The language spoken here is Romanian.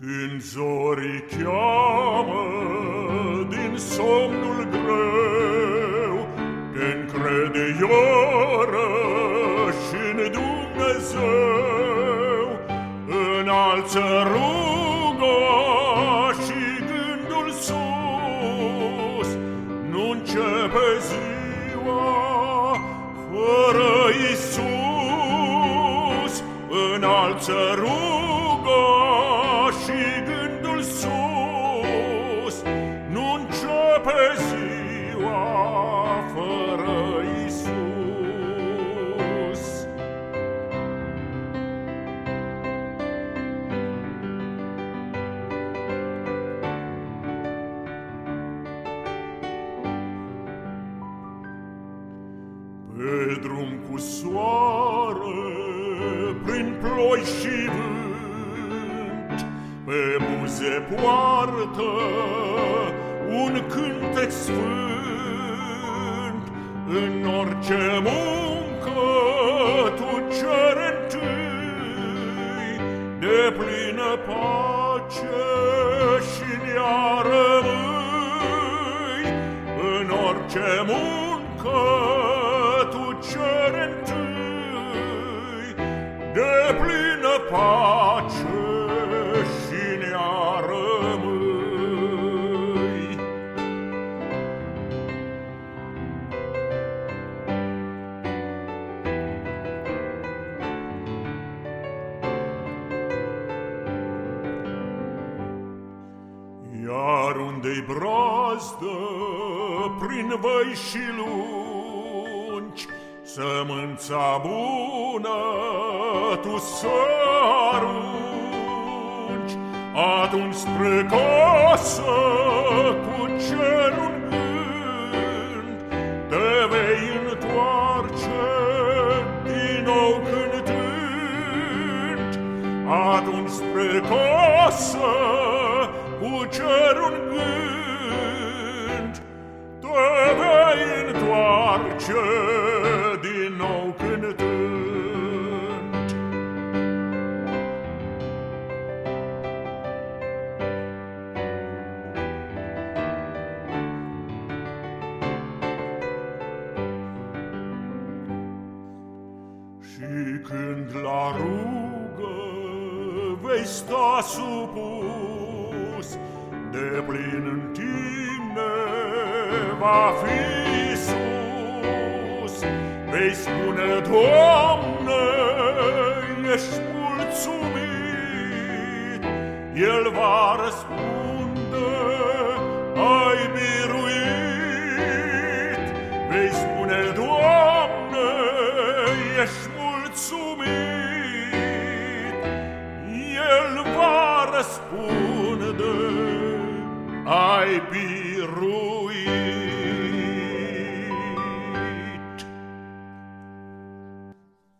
Când zorii cheamă din somnul greu, Te încrede iarăși în Dumnezeu, Înalță ruga și gândul sus, Nu începe ziua fără Isus, Înalță ruga Pe drum cu soare, prin ploi și vânt, Pe buze poartă un cântec sfânt, În orice muncă tu cere întâi, De plină pace și ne-a rămâi, În orice muncă tu cere întâi, De plină pace și ne-a rămâi. Iar unde-i brazdă prin văi și lungi, Sămânța bună tu să arunci, Atunci spre casă cu cerul în gând, Te vei întoarce din nou cântând, Atunci spre casă cu cerul în gând, Te vei întoarce Și când la rugă vei sta supus, De plin în tine va fi sus. Vei spune, Doamne, ești mulțumit, El va răspunde, ai biruit. spune de ai ruined.